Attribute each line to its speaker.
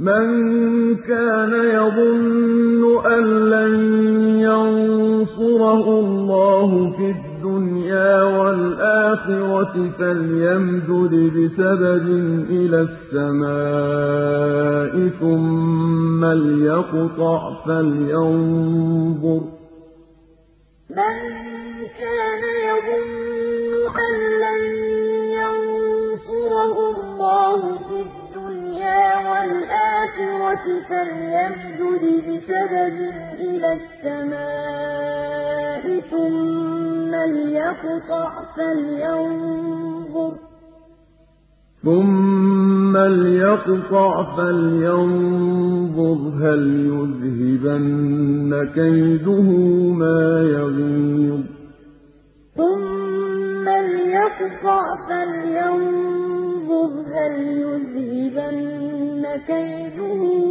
Speaker 1: مَن كَانَ يَظُنُّ أَن لَّن يَنصُرَهُ اللَّهُ فِي الدُّنْيَا وَالْآخِرَةِ فَلْيَمْدُدْ بِسَبَبٍ إِلَى السَّمَاءِ ثُمَّ لْيَقْطَعْ فَلْيَنظُرْ
Speaker 2: مَن كَانَ يَظُنُّ أَن لَّن يَنصُرَهُ اللَّهُ فِي الدُّنْيَا وَالْآخِرَةِ فَلْيَمْدُدْ بِسَبَبٍ إِلَى السَّمَاءِ ثُمَّ لْيَقْطَعْ فَلْيَنظُرْ هَلْ يُذْهِبَنَّ كَيْدُهُ مَا يَغِيظُ. ثُمَّ لْيَقْطَعْ فَلْيَنظُرْ. كَيْدُهُ